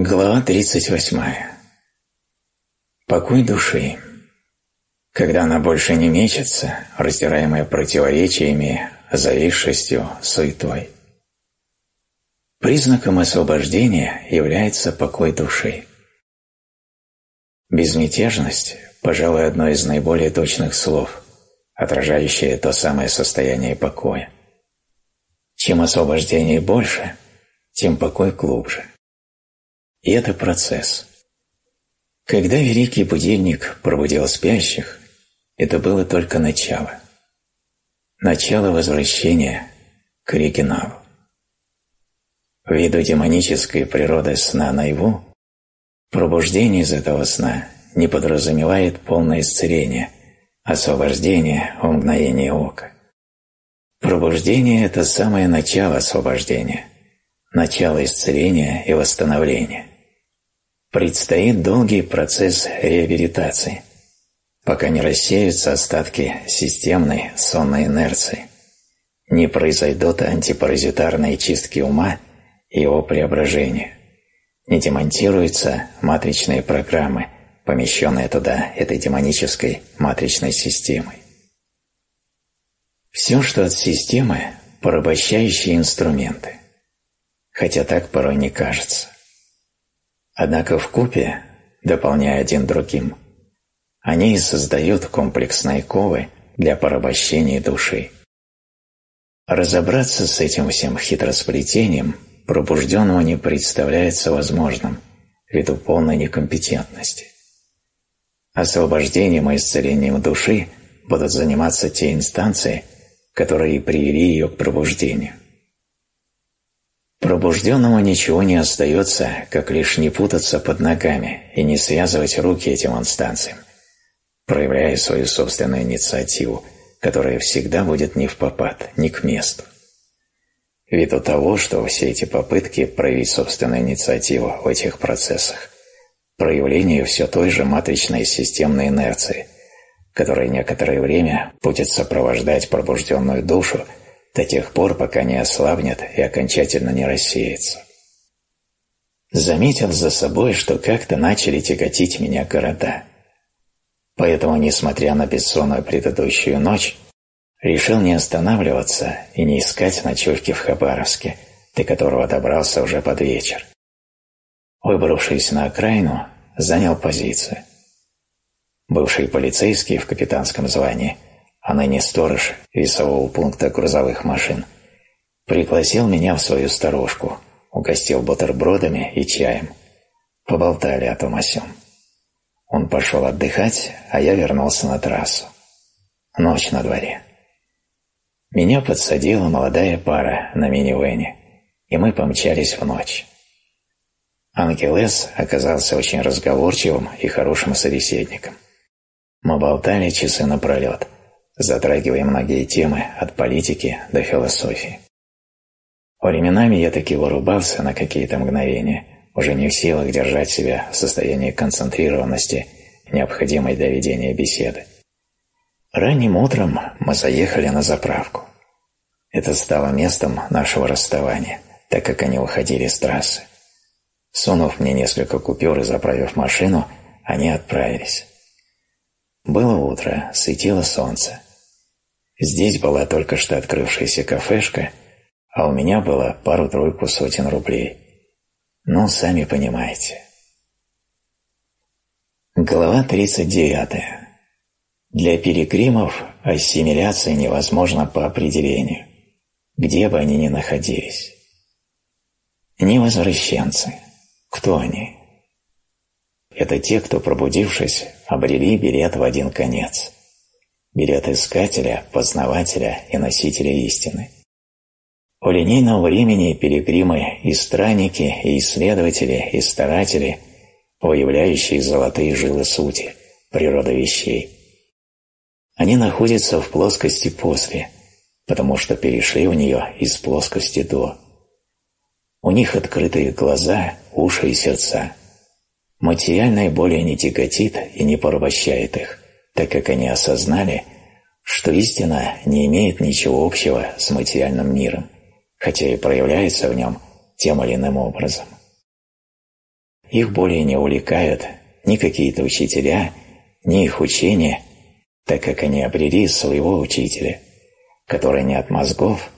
Глава 38. Покой души. Когда она больше не мечется, раздираемая противоречиями, зависшестью, суетой. Признаком освобождения является покой души. Безмятежность, пожалуй, одно из наиболее точных слов, отражающее то самое состояние покоя. Чем освобождение больше, тем покой глубже. И это процесс. Когда великий будильник пробудил спящих, это было только начало. Начало возвращения к оригиналу. Ввиду демонической природы сна наяву, пробуждение из этого сна не подразумевает полное исцеление, освобождение в мгновение ока. Пробуждение – это самое начало освобождения, начало исцеления и восстановления. Предстоит долгий процесс реабилитации, пока не рассеются остатки системной сонной инерции, не произойдут антипаразитарные чистки ума и его преображения, не демонтируются матричные программы, помещенные туда этой демонической матричной системой. Все, что от системы – порабощающие инструменты, хотя так порой не кажется. Однако в купе, дополняя один другим, они и создают комплексные ковы для порабощения души. Разобраться с этим всем хитросплетением пробужденному не представляется возможным ввиду полной некомпетентности. Освобождением и исцелением души будут заниматься те инстанции, которые привели ее к пробуждению. Пробужденному ничего не остается, как лишь не путаться под ногами и не связывать руки этим инстанциям, проявляя свою собственную инициативу, которая всегда будет не в попад, не к месту. Ввиду того, что все эти попытки проявить собственную инициативу в этих процессах – проявление все той же матричной системной инерции, которая некоторое время будет сопровождать пробужденную душу – до тех пор, пока не ослабнет и окончательно не рассеется. Заметил за собой, что как-то начали тяготить меня города. Поэтому, несмотря на бессонную предыдущую ночь, решил не останавливаться и не искать ночевки в Хабаровске, до которого добрался уже под вечер. Выбравшись на окраину, занял позицию. Бывший полицейский в капитанском звании – а ныне сторож весового пункта грузовых машин, пригласил меня в свою сторожку, угостил бутербродами и чаем. Поболтали о том о сём. Он пошел отдыхать, а я вернулся на трассу. Ночь на дворе. Меня подсадила молодая пара на минивэне, и мы помчались в ночь. Ангелес оказался очень разговорчивым и хорошим собеседником. Мы болтали часы напролет – затрагивая многие темы от политики до философии. Временами я таки вырубался на какие-то мгновения, уже не в силах держать себя в состоянии концентрированности, необходимой для ведения беседы. Ранним утром мы заехали на заправку. Это стало местом нашего расставания, так как они уходили с трассы. Сунув мне несколько купюр и заправив машину, они отправились. Было утро, светило солнце. Здесь была только что открывшаяся кафешка, а у меня было пару-тройку сотен рублей. Ну, сами понимаете. Глава 39. Для перекримов ассимиляция невозможна по определению, где бы они ни находились. Невозвращенцы. Кто они? Это те, кто, пробудившись, обрели билет в один конец – берет искателя, познавателя и носителя истины. У линейного времени пилигримы и странники, и исследователи, и старатели, выявляющие золотые жилы сути, природа вещей. Они находятся в плоскости после, потому что перешли в нее из плоскости до. У них открытые глаза, уши и сердца. Материальное более не тяготит и не порабощает их – так как они осознали, что истина не имеет ничего общего с материальным миром, хотя и проявляется в нем тем или иным образом. их более не увлекают ни какие-то учителя, ни их учения, так как они обрели своего учителя, который не от мозгов,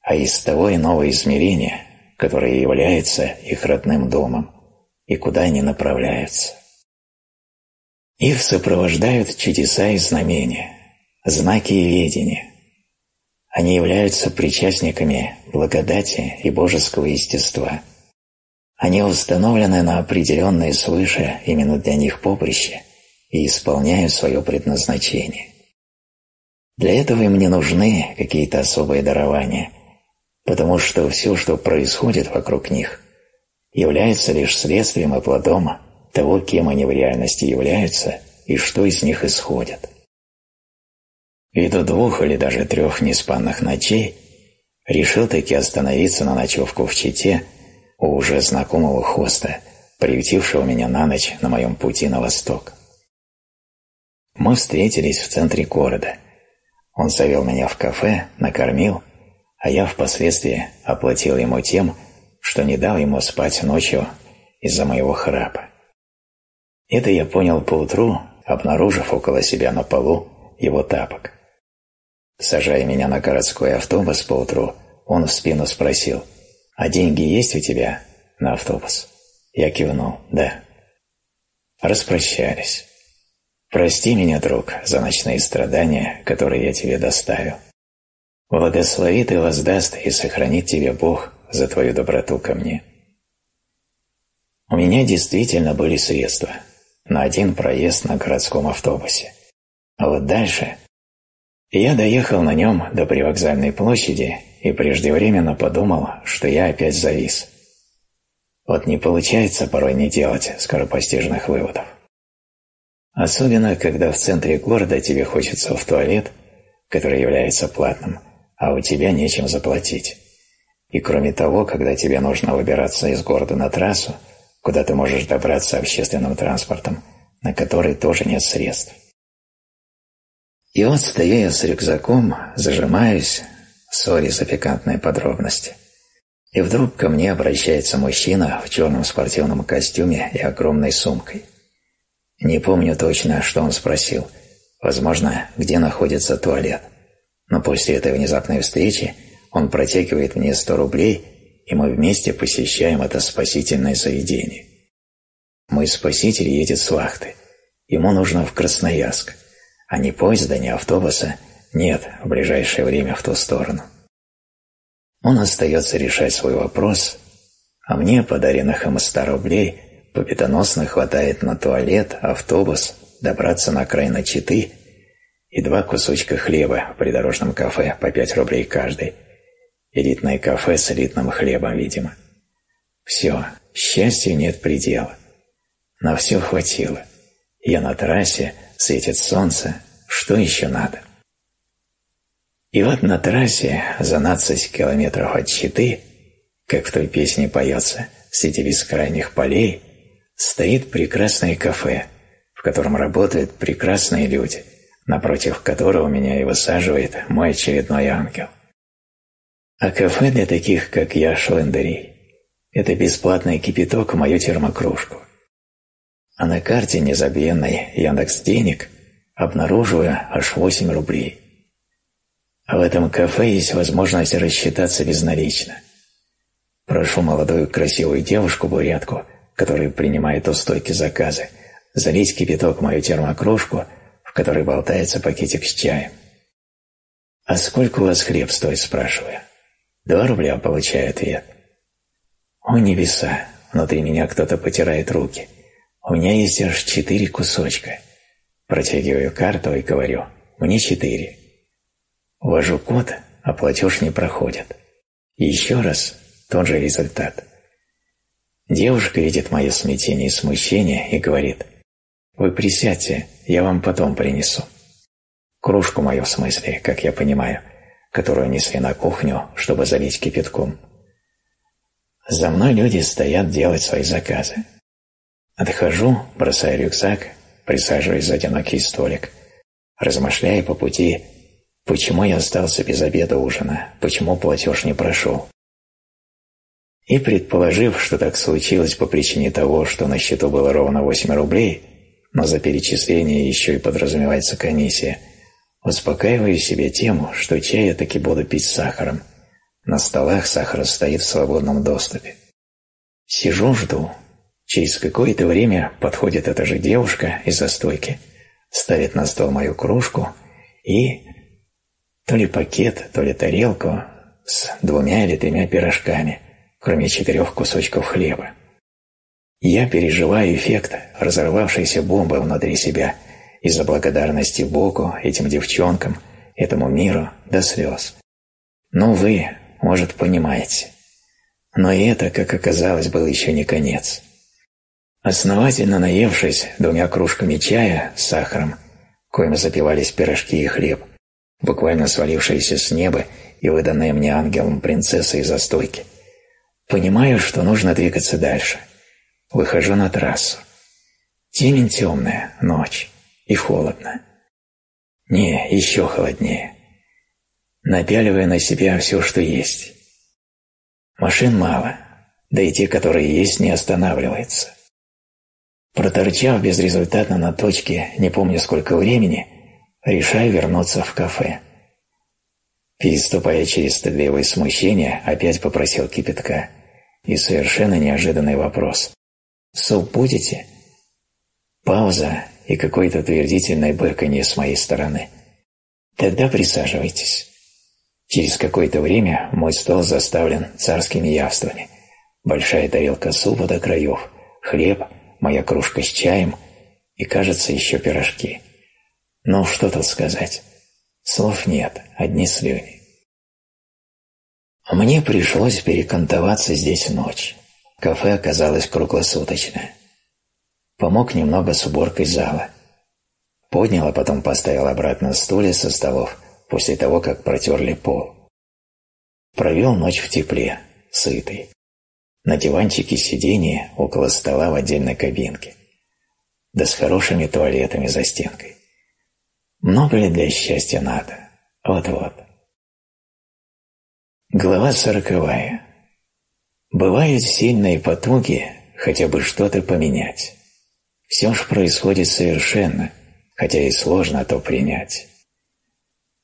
а из того иного измерения, которое является их родным домом и куда они направляются. Их сопровождают чудеса и знамения, знаки и ведения. Они являются причастниками благодати и божеского естества. Они установлены на определенное свыше именно для них поприще и исполняют свое предназначение. Для этого им не нужны какие-то особые дарования, потому что все, что происходит вокруг них, является лишь следствием и плодом того, кем они в реальности являются и что из них исходит. Ввиду двух или даже трех неспанных ночей решил таки остановиться на ночевку в Чите у уже знакомого хоста, приютившего меня на ночь на моем пути на восток. Мы встретились в центре города. Он завел меня в кафе, накормил, а я впоследствии оплатил ему тем, что не дал ему спать ночью из-за моего храпа. Это я понял поутру, обнаружив около себя на полу его тапок. Сажая меня на городской автобус поутру, он в спину спросил, «А деньги есть у тебя на автобус?» Я кивнул, «Да». Распрощались. «Прости меня, друг, за ночные страдания, которые я тебе доставил. Благословит и воздаст и сохранит тебе Бог за твою доброту ко мне». У меня действительно были средства на один проезд на городском автобусе. А вот дальше я доехал на нем до привокзальной площади и преждевременно подумал, что я опять завис. Вот не получается порой не делать скоропостижных выводов. Особенно, когда в центре города тебе хочется в туалет, который является платным, а у тебя нечем заплатить. И кроме того, когда тебе нужно выбираться из города на трассу, куда ты можешь добраться общественным транспортом, на который тоже нет средств. И вот стою я с рюкзаком, зажимаюсь, сори за пикантные подробности. И вдруг ко мне обращается мужчина в черном спортивном костюме и огромной сумкой. Не помню точно, что он спросил. Возможно, где находится туалет. Но после этой внезапной встречи он протягивает мне 100 рублей, и мы вместе посещаем это спасительное заведение. Мой спаситель едет с вахты. Ему нужно в Красноярск а ни поезда, ни автобуса нет в ближайшее время в ту сторону. Он остается решать свой вопрос, а мне подаренных им 100 рублей победоносно хватает на туалет, автобус, добраться на край на Читы и два кусочка хлеба в придорожном кафе по 5 рублей каждый. Элитное кафе с элитным хлебом, видимо. Все, счастью нет предела. На все хватило. Я на трассе, светит солнце, что еще надо? И вот на трассе за 12 километров от щиты, как в той песне поется, среди бескрайних полей, стоит прекрасное кафе, в котором работают прекрасные люди, напротив которого меня и высаживает мой очередной ангел. А кафе для таких, как я, шлендерей – это бесплатный кипяток в мою термокружку – а на карте незабвенной Яндекс Денег обнаруживаю аж 8 рублей. А в этом кафе есть возможность рассчитаться безналично. Прошу молодую красивую девушку-бурятку, которая принимает у стойки заказы, залить кипяток в мою термокружку, в которой болтается пакетик с чаем. «А сколько у вас хлеб стоит?» – спрашиваю. «Два рубля», – получаю ответ. «О небеса!» – внутри меня кто-то потирает руки – у меня есть аж четыре кусочка. Протягиваю карту и говорю, мне четыре. Ввожу код, а платеж не проходит. Еще раз тот же результат. Девушка видит мое смятение и смущение и говорит, «Вы присядьте, я вам потом принесу». Кружку мою в смысле, как я понимаю, которую несли на кухню, чтобы залить кипятком. За мной люди стоят делать свои заказы. Отхожу, бросаю рюкзак, присаживаюсь за одинокий столик, размышляя по пути, почему я остался без обеда ужина, почему платеж не прошел. И предположив, что так случилось по причине того, что на счету было ровно 8 рублей, но за перечисление еще и подразумевается комиссия, успокаиваю себе тему, что чай я таки буду пить с сахаром. На столах сахар стоит в свободном доступе. Сижу, жду. Через какое-то время подходит эта же девушка из-за стойки, ставит на стол мою кружку и то ли пакет, то ли тарелку с двумя или тремя пирожками, кроме четырех кусочков хлеба. Я переживаю эффект разорвавшейся бомбы внутри себя из-за благодарности Богу, этим девчонкам, этому миру до слез. Но вы, может, понимаете. Но это, как оказалось, был еще не конец. Основательно наевшись двумя кружками чая с сахаром, коим запивались пирожки и хлеб, буквально свалившиеся с неба и выданные мне ангелом принцессы из-за стойки, понимаю, что нужно двигаться дальше. Выхожу на трассу. Темень темная, ночь, и холодно. Не, еще холоднее. Напяливаю на себя все, что есть. Машин мало, да и те, которые есть, не останавливаются. Проторчав безрезультатно на точке, не помню сколько времени, решаю вернуться в кафе. Переступая через стыдливое смущение, опять попросил кипятка. И совершенно неожиданный вопрос. «Суп будете?» Пауза и какое-то утвердительное бырканье с моей стороны. «Тогда присаживайтесь». Через какое-то время мой стол заставлен царскими явствами. Большая тарелка супа до краев, хлеб – моя кружка с чаем и, кажется, еще пирожки. Ну, что тут сказать? Слов нет, одни слюни. Мне пришлось перекантоваться здесь ночь. Кафе оказалось круглосуточное. Помог немного с уборкой зала. Поднял, а потом поставил обратно стулья со столов после того, как протерли пол. Провел ночь в тепле, сытый на диванчике сиденье около стола в отдельной кабинке, да с хорошими туалетами за стенкой. Много ли для счастья надо? Вот-вот. Глава сороковая. Бывают сильные потуги хотя бы что-то поменять. Все ж происходит совершенно, хотя и сложно то принять.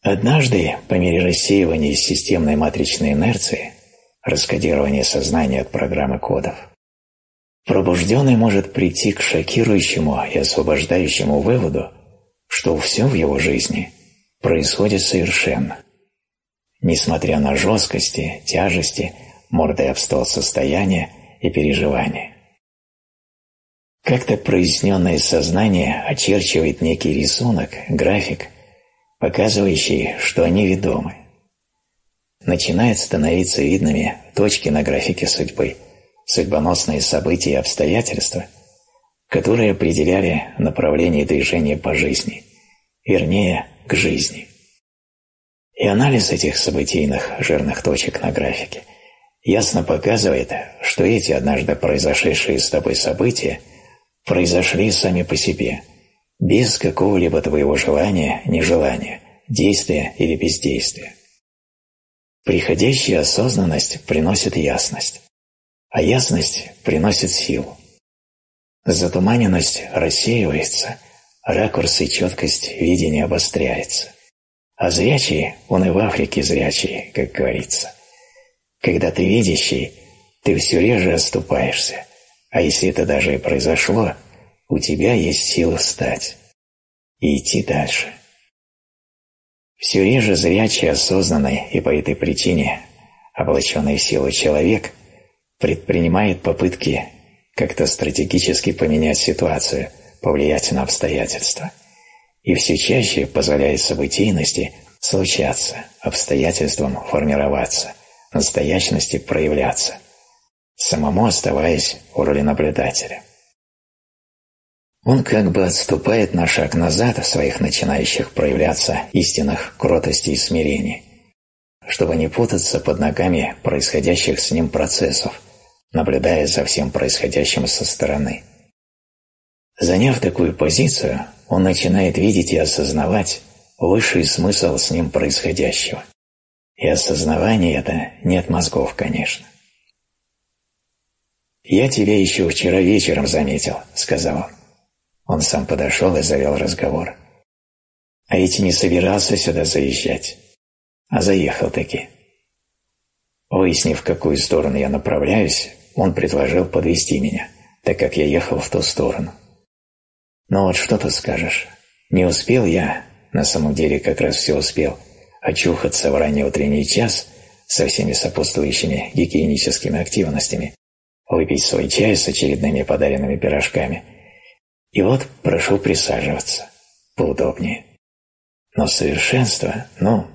Однажды, по мере рассеивания системной матричной инерции, раскодирование сознания от программы кодов. Пробужденный может прийти к шокирующему и освобождающему выводу, что все в его жизни происходит совершенно. Несмотря на жесткости, тяжести, мордой об стол состояния и переживания. Как-то проясненное сознание очерчивает некий рисунок, график, показывающий, что они ведомы начинают становиться видными точки на графике судьбы, судьбоносные события и обстоятельства, которые определяли направление движения по жизни, вернее, к жизни. И анализ этих событийных жирных точек на графике ясно показывает, что эти однажды произошедшие с тобой события произошли сами по себе, без какого-либо твоего желания, нежелания, действия или бездействия. Приходящая осознанность приносит ясность, а ясность приносит силу. Затуманенность рассеивается, ракурс и четкость видения обостряется. А зрячий, он и в Африке зрячий, как говорится. Когда ты видящий, ты все реже оступаешься, а если это даже и произошло, у тебя есть сила встать и идти дальше. Все реже зрячий, осознанный и по этой причине облаченный в человек предпринимает попытки как-то стратегически поменять ситуацию, повлиять на обстоятельства. И все чаще позволяет событийности случаться, обстоятельствам формироваться, настоящности проявляться, самому оставаясь в роли наблюдателя. Он как бы отступает на шаг назад в своих начинающих проявляться истинах кротости и смирения, чтобы не путаться под ногами происходящих с ним процессов, наблюдая за всем происходящим со стороны. Заняв такую позицию, он начинает видеть и осознавать высший смысл с ним происходящего. И осознавание это нет мозгов, конечно. «Я тебя еще вчера вечером заметил», — сказал он. Он сам подошел и завел разговор. «А ведь не собирался сюда заезжать, а заехал таки». Выяснив, в какую сторону я направляюсь, он предложил подвести меня, так как я ехал в ту сторону. «Ну вот что ты скажешь? Не успел я, на самом деле как раз все успел, очухаться в ранний утренний час со всеми сопутствующими гигиеническими активностями, выпить свой чай с очередными подаренными пирожками. И вот прошу присаживаться. Поудобнее. Но совершенство, ну...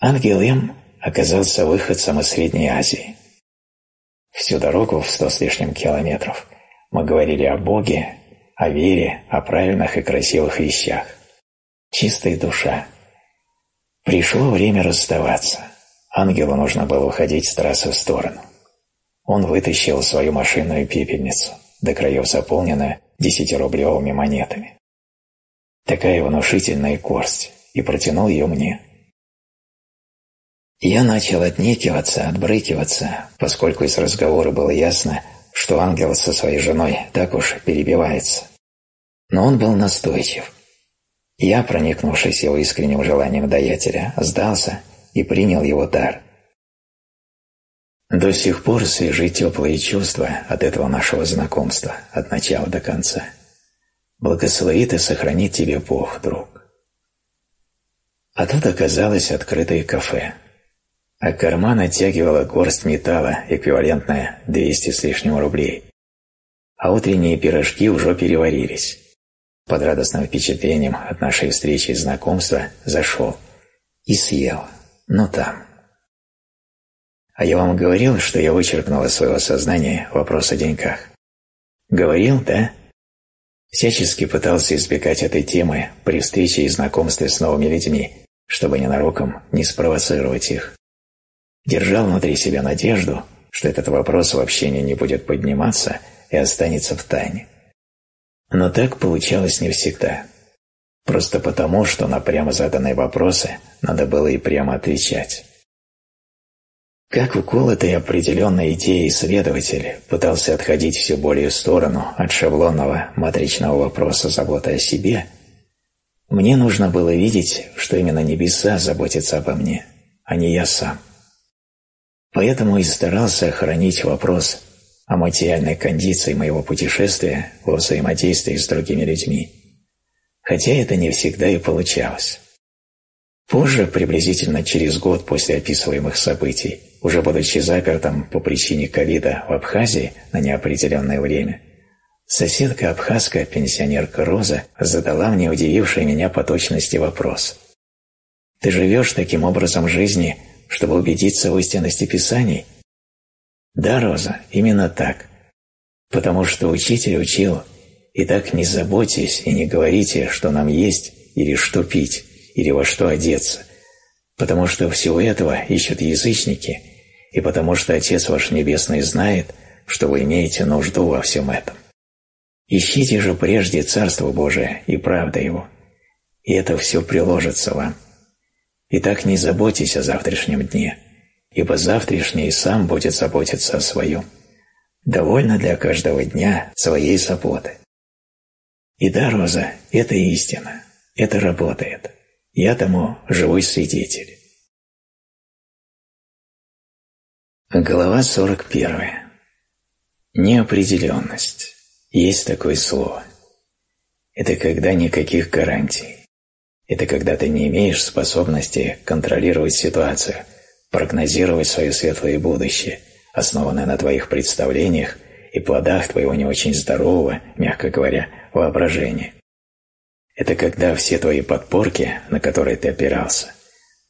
Ангел М оказался выходцем из Средней Азии. Всю дорогу в сто с лишним километров мы говорили о Боге, о вере, о правильных и красивых вещах. Чистая душа. Пришло время расставаться. Ангелу нужно было уходить с трассы в сторону. Он вытащил свою машинную пепельницу, до краев заполненную десятирублевыми монетами. Такая внушительная горсть, и протянул ее мне. Я начал отнекиваться, отбрыкиваться, поскольку из разговора было ясно, что ангел со своей женой так уж перебивается. Но он был настойчив. Я, проникнувшись его искренним желанием даятеля, сдался и принял его дар – до сих пор свежи теплые чувства от этого нашего знакомства, от начала до конца. Благословит и сохранит тебе Бог, друг. А тут оказалось открытое кафе. А карман оттягивала горсть металла, эквивалентная 200 с лишним рублей. А утренние пирожки уже переварились. Под радостным впечатлением от нашей встречи и знакомства зашел и съел, но там – а я вам говорил, что я вычеркнул из своего сознания вопрос о деньгах. Говорил, да? Всячески пытался избегать этой темы при встрече и знакомстве с новыми людьми, чтобы ненароком не спровоцировать их. Держал внутри себя надежду, что этот вопрос в общении не будет подниматься и останется в тайне. Но так получалось не всегда. Просто потому, что на прямо заданные вопросы надо было и прямо отвечать. Как уколотый определенной идеей исследователь пытался отходить все более в сторону от шаблонного матричного вопроса заботы о себе, мне нужно было видеть, что именно небеса заботятся обо мне, а не я сам. Поэтому и старался охранить вопрос о материальной кондиции моего путешествия во взаимодействии с другими людьми, хотя это не всегда и получалось. Позже, приблизительно через год после описываемых событий, уже будучи запертым по причине ковида в Абхазии на неопределенное время, соседка абхазская, пенсионерка Роза, задала мне удививший меня по точности вопрос. «Ты живешь таким образом жизни, чтобы убедиться в истинности Писаний?» «Да, Роза, именно так. Потому что учитель учил, и так не заботьтесь и не говорите, что нам есть или что пить, или во что одеться, потому что всего этого ищут язычники – и потому что Отец ваш Небесный знает, что вы имеете нужду во всем этом. Ищите же прежде Царство Божие и правда Его, и это все приложится вам. Итак, не заботьтесь о завтрашнем дне, ибо завтрашний сам будет заботиться о своем. Довольно для каждого дня своей заботы. И да, Роза, это истина, это работает. Я тому живой свидетель. Глава 41. Неопределенность. Есть такое слово. Это когда никаких гарантий. Это когда ты не имеешь способности контролировать ситуацию, прогнозировать свое светлое будущее, основанное на твоих представлениях и плодах твоего не очень здорового, мягко говоря, воображения. Это когда все твои подпорки, на которые ты опирался,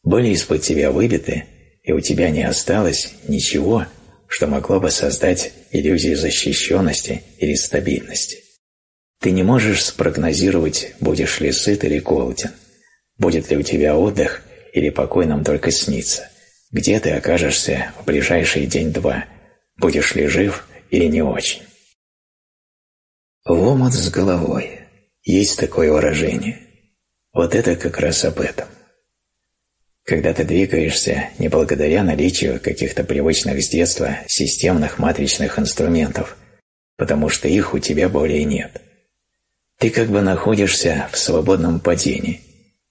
были из-под тебя выбиты и у тебя не осталось ничего, что могло бы создать иллюзию защищенности или стабильности. Ты не можешь спрогнозировать, будешь ли сыт или голоден, будет ли у тебя отдых или покой нам только снится, где ты окажешься в ближайший день-два, будешь ли жив или не очень. В омут с головой есть такое выражение. Вот это как раз об этом. Когда ты двигаешься не благодаря наличию каких-то привычных с детства системных матричных инструментов, потому что их у тебя более нет. Ты как бы находишься в свободном падении,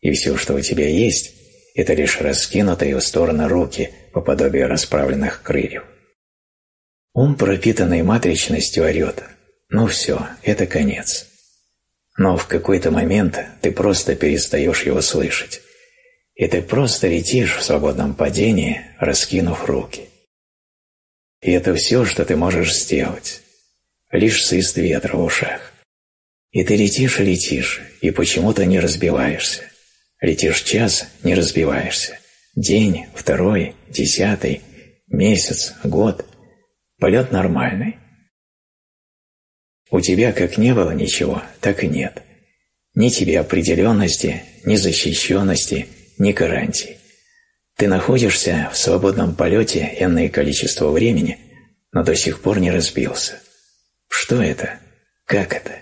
и все, что у тебя есть, это лишь раскинутые в стороны руки по подобию расправленных крыльев. Ум, пропитанный матричностью, орет «Ну все, это конец». Но в какой-то момент ты просто перестаешь его слышать, и ты просто летишь в свободном падении, раскинув руки. И это все, что ты можешь сделать. Лишь свист ветра в ушах. И ты летишь и летишь, и почему-то не разбиваешься. Летишь час, не разбиваешься. День, второй, десятый, месяц, год. Полет нормальный. У тебя как не было ничего, так и нет. Ни тебе определенности, ни защищенности, ни гарантий. Ты находишься в свободном полете энное количество времени, но до сих пор не разбился. Что это? Как это?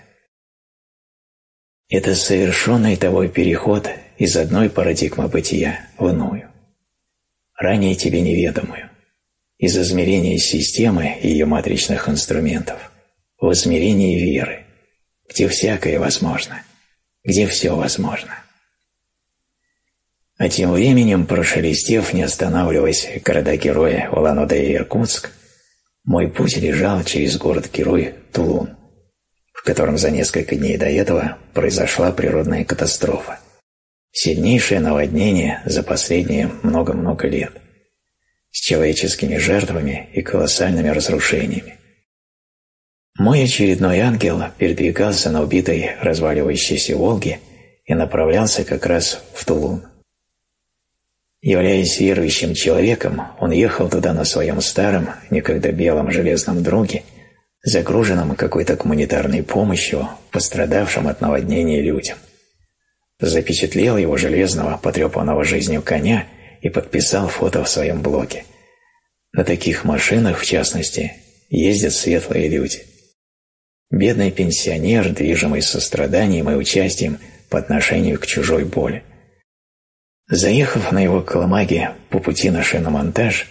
Это совершенный тобой переход из одной парадигмы бытия в иную, ранее тебе неведомую, из измерения системы и ее матричных инструментов в измерении веры, где всякое возможно, где все возможно. А тем временем, прошелестев, не останавливаясь, города-героя Улан-Удэ и Иркутск, мой путь лежал через город-герой Тулун, в котором за несколько дней до этого произошла природная катастрофа. Сильнейшее наводнение за последние много-много лет, с человеческими жертвами и колоссальными разрушениями. Мой очередной ангел передвигался на убитой разваливающейся Волге и направлялся как раз в Тулун. Являясь верующим человеком, он ехал туда на своем старом, некогда белом железном друге, загруженном какой-то гуманитарной помощью пострадавшим от наводнения людям. Запечатлел его железного, потрепанного жизнью коня и подписал фото в своем блоге. На таких машинах, в частности, ездят светлые люди. Бедный пенсионер, движимый состраданием и участием по отношению к чужой боли. Заехав на его колымаге по пути на шиномонтаж,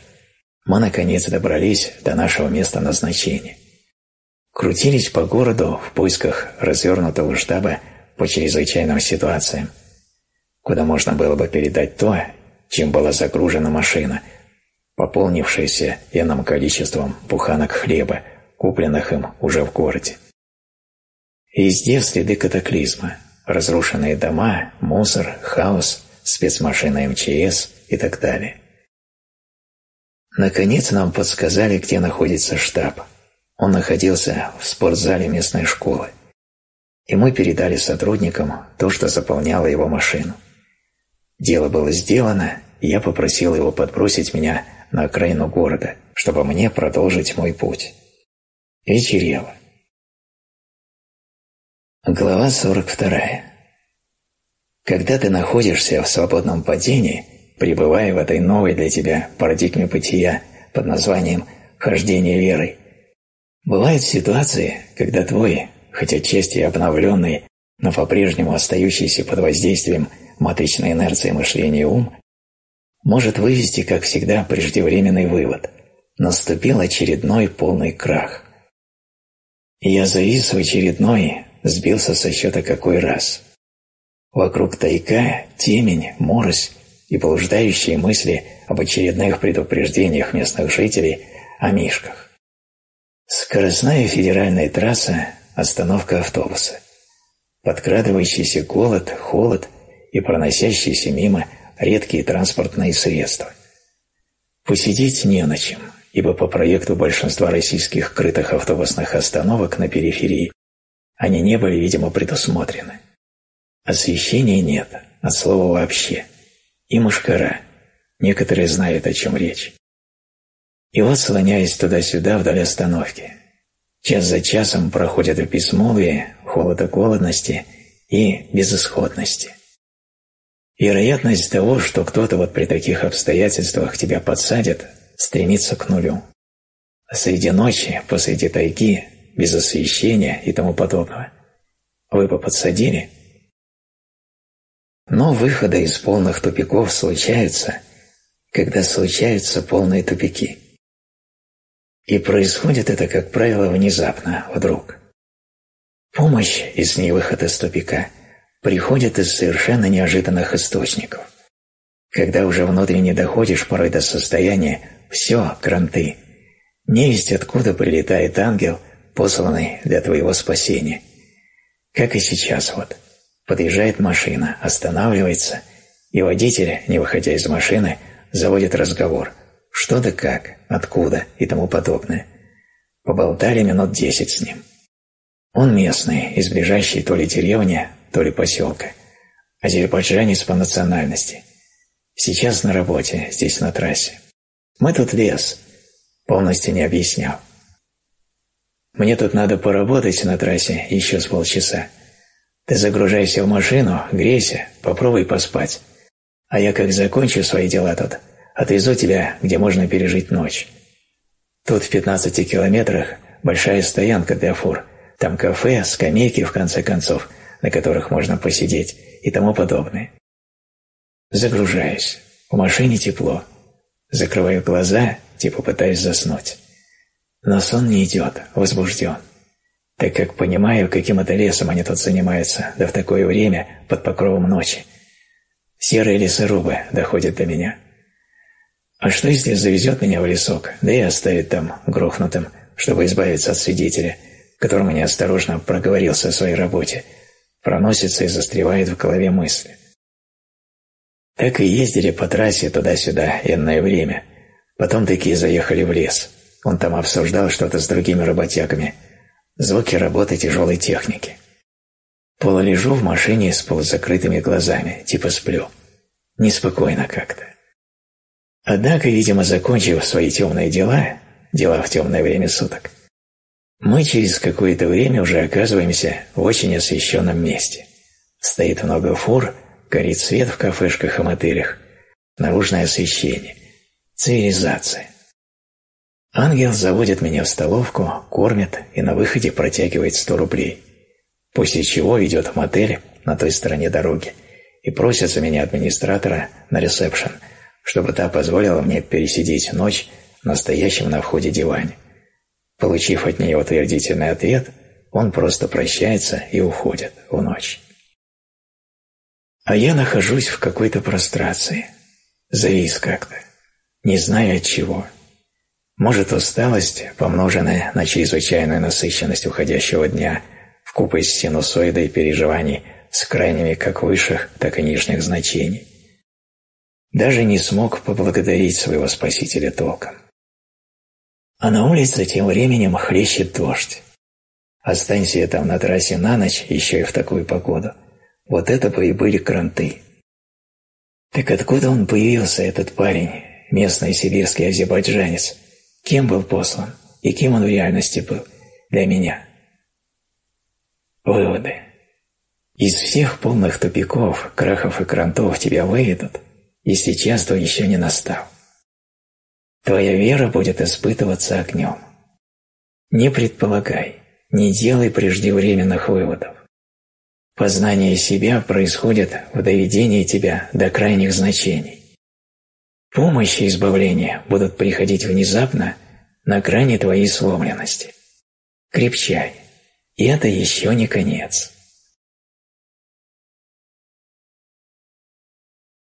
мы наконец добрались до нашего места назначения. Крутились по городу в поисках развернутого штаба по чрезвычайным ситуациям, куда можно было бы передать то, чем была загружена машина, пополнившаяся иным количеством буханок хлеба, купленных им уже в городе. Везде следы катаклизма, разрушенные дома, мусор, хаос – спецмашина МЧС и так далее. Наконец нам подсказали, где находится штаб. Он находился в спортзале местной школы. И мы передали сотрудникам то, что заполняло его машину. Дело было сделано, и я попросил его подбросить меня на окраину города, чтобы мне продолжить мой путь. Вечерело. Глава 42. Когда ты находишься в свободном падении, пребывая в этой новой для тебя парадигме бытия под названием «хождение верой», бывают ситуации, когда твой, хоть отчасти обновленный, но по-прежнему остающийся под воздействием матричной инерции мышления ум, может вывести, как всегда, преждевременный вывод – наступил очередной полный крах. я завис в очередной, сбился со счета какой раз – Вокруг тайка, темень, морось и блуждающие мысли об очередных предупреждениях местных жителей о мишках. Скоростная федеральная трасса – остановка автобуса. Подкрадывающийся голод, холод и проносящиеся мимо редкие транспортные средства. Посидеть не на чем, ибо по проекту большинства российских крытых автобусных остановок на периферии они не были, видимо, предусмотрены. Освещения нет, от слова вообще. И мушкара. Некоторые знают, о чем речь. И вот, слоняясь туда-сюда вдоль остановки, час за часом проходят в безмолвие, холода голодности и безысходности. Вероятность того, что кто-то вот при таких обстоятельствах тебя подсадит, стремится к нулю. А среди ночи, посреди тайги, без освещения и тому подобного, вы бы подсадили – Но выходы из полных тупиков случаются, когда случаются полные тупики. И происходит это, как правило, внезапно, вдруг. Помощь и с ней выход из тупика приходит из совершенно неожиданных источников. Когда уже внутренне доходишь порой до состояния «все, кранты», не есть откуда прилетает ангел, посланный для твоего спасения. Как и сейчас вот – Подъезжает машина, останавливается, и водитель, не выходя из машины, заводит разговор. Что да как, откуда и тому подобное. Поболтали минут десять с ним. Он местный, из ближайшей то ли деревни, то ли поселка. Азербайджанец по национальности. Сейчас на работе, здесь на трассе. Мы тут лес. Полностью не объяснял. Мне тут надо поработать на трассе еще с полчаса. Ты загружайся в машину, грейся, попробуй поспать. А я как закончу свои дела тут, отвезу тебя, где можно пережить ночь. Тут в 15 километрах большая стоянка для фур. Там кафе, скамейки, в конце концов, на которых можно посидеть и тому подобное. Загружаюсь. В машине тепло. Закрываю глаза, типа пытаюсь заснуть. Но сон не идет, возбужден так как понимаю, каким это лесом они тут занимаются, да в такое время, под покровом ночи. Серые лесорубы доходят до меня. А что если завезет меня в лесок, да и оставит там грохнутым, чтобы избавиться от свидетеля, которому неосторожно проговорился о своей работе, проносится и застревает в голове мысли. Так и ездили по трассе туда-сюда энное время, потом такие заехали в лес. Он там обсуждал что-то с другими работягами – звуки работы тяжелой техники. Полулежу в машине с полузакрытыми глазами, типа сплю. Неспокойно как-то. Однако, видимо, закончив свои темные дела, дела в темное время суток, мы через какое-то время уже оказываемся в очень освещенном месте. Стоит много фур, горит свет в кафешках и мотелях, наружное освещение, цивилизация. Ангел заводит меня в столовку, кормит и на выходе протягивает сто рублей, после чего ведет в мотель на той стороне дороги и просит за меня администратора на ресепшн, чтобы та позволила мне пересидеть ночь на стоящем на входе диване. Получив от нее утвердительный ответ, он просто прощается и уходит в ночь. А я нахожусь в какой-то прострации, завис как-то, не знаю от чего – может, усталость, помноженная на чрезвычайную насыщенность уходящего дня, вкупе с синусоидой переживаний с крайними как высших, так и нижних значений. Даже не смог поблагодарить своего Спасителя толком. А на улице тем временем хлещет дождь. Останься я там на трассе на ночь, еще и в такую погоду. Вот это бы и были кранты. Так откуда он появился, этот парень, местный сибирский азербайджанец, Кем был послан и кем он в реальности был для меня? Выводы. Из всех полных тупиков, крахов и крантов тебя выведут, если час твой еще не настал. Твоя вера будет испытываться огнем. Не предполагай, не делай преждевременных выводов. Познание себя происходит в доведении тебя до крайних значений. Помощь и избавление будут приходить внезапно на грани твоей сломленности. Крепчай, и это еще не конец.